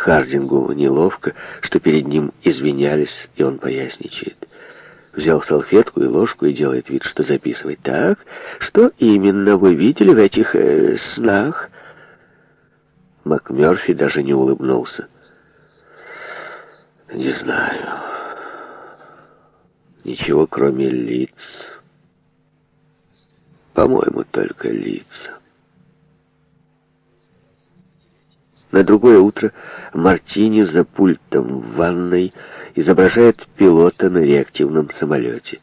Хардингу неловко, что перед ним извинялись, и он поясничает. Взял салфетку и ложку и делает вид, что записывает. «Так, что именно вы видели в этих э, снах?» МакМёрфи даже не улыбнулся. «Не знаю. Ничего, кроме лиц. По-моему, только лица. На другое утро Мартини за пультом в ванной изображает пилота на реактивном самолете.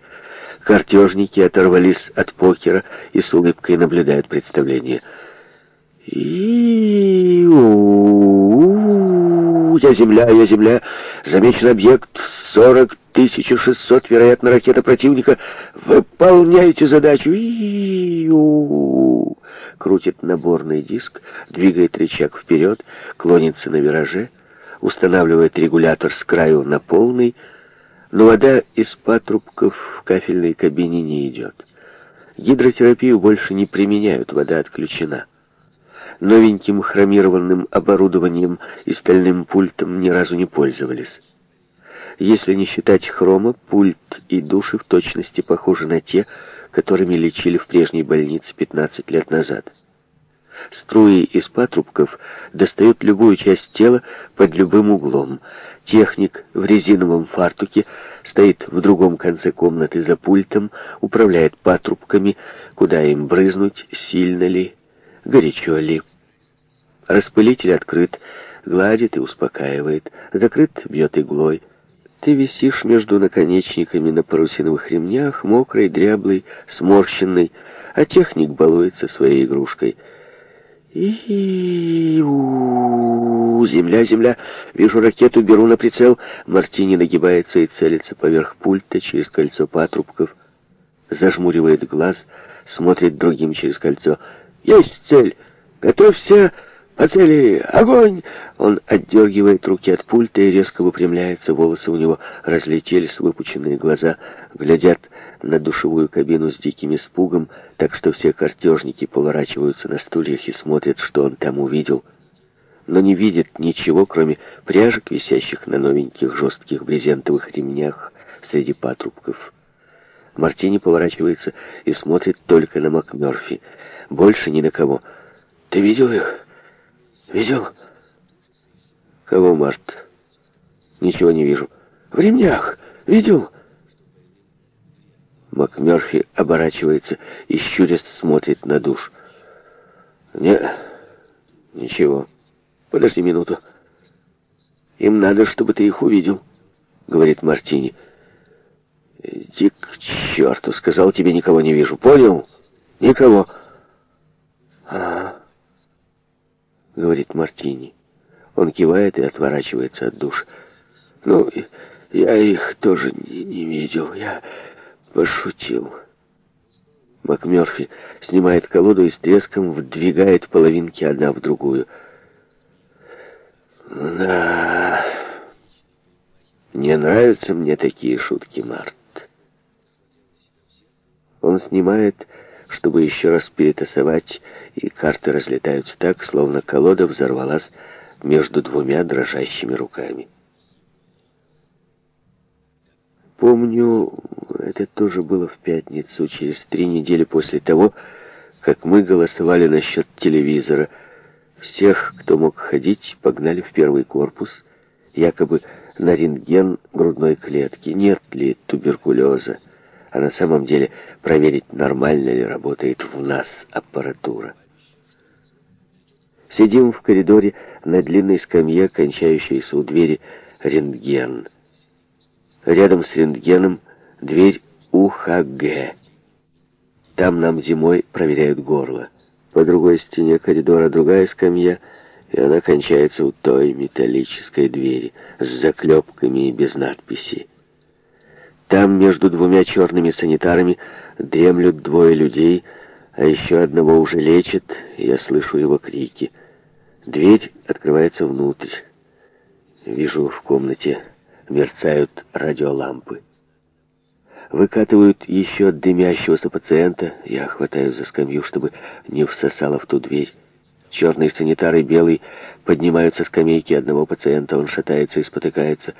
Картежники оторвались от покера и с улыбкой наблюдают представление. и Я земля, я земля. Замечен объект 40 1600, вероятно, ракета противника. Выполняйте задачу. и Крутит наборный диск, двигает рычаг вперед, клонится на вираже, устанавливает регулятор с краю на полный, но вода из патрубков в кафельной кабине не идет. Гидротерапию больше не применяют, вода отключена. Новеньким хромированным оборудованием и стальным пультом ни разу не пользовались. Если не считать хрома, пульт и души в точности похожи на те, которыми лечили в прежней больнице 15 лет назад. Струи из патрубков достают любую часть тела под любым углом. Техник в резиновом фартуке стоит в другом конце комнаты за пультом, управляет патрубками, куда им брызнуть, сильно ли, горячо ли. Распылитель открыт, гладит и успокаивает, закрыт бьет иглой. Ты висишь между наконечниками на парусиновых ремнях, мокрый, дряблый, сморщенный, а техник балуется своей игрушкой. И у, у земля, земля. Вижу ракету, беру на прицел. Мартини нагибается и целится поверх пульта через кольцо патрубков. Зажмуривает глаз, смотрит другим через кольцо. Есть цель. Готовься а «Отели! Огонь!» Он отдергивает руки от пульта и резко выпрямляется. Волосы у него разлетелись, выпученные глаза глядят на душевую кабину с диким испугом, так что все картежники поворачиваются на стульях и смотрят, что он там увидел. Но не видят ничего, кроме пряжек, висящих на новеньких жестких брезентовых ремнях среди патрубков. Мартини поворачивается и смотрит только на МакМёрфи. Больше ни на кого. «Ты видел их?» Видел? Кого, Март? Ничего не вижу. В ремнях. Видел? МакМерфи оборачивается и щурясь смотрит на душ. Не, ничего. Подожди минуту. Им надо, чтобы ты их увидел, говорит Мартини. Иди к черту, сказал тебе, никого не вижу. Понял? Никого. — говорит Мартини. Он кивает и отворачивается от душ. «Ну, я их тоже не, не видел. Я пошутил». МакМёрфи снимает колоду и с треском вдвигает половинки одна в другую. «Да... Не нравятся мне такие шутки, Март». Он снимает чтобы еще раз перетасовать, и карты разлетаются так, словно колода взорвалась между двумя дрожащими руками. Помню, это тоже было в пятницу, через три недели после того, как мы голосовали насчет телевизора. Всех, кто мог ходить, погнали в первый корпус, якобы на рентген грудной клетки, нет ли туберкулеза а на самом деле проверить, нормально ли работает в нас аппаратура. Сидим в коридоре на длинной скамье, кончающейся у двери рентген. Рядом с рентгеном дверь УХГ. Там нам зимой проверяют горло. По другой стене коридора другая скамья, и она кончается у той металлической двери с заклепками и без надписи. Там между двумя черными санитарами дремлют двое людей, а еще одного уже лечат, я слышу его крики. Дверь открывается внутрь. Вижу, в комнате мерцают радиолампы. Выкатывают еще дымящегося пациента. Я хватаю за скамью, чтобы не всосало в ту дверь. Черный санитар и белый поднимаются с скамейки одного пациента. Он шатается и спотыкается.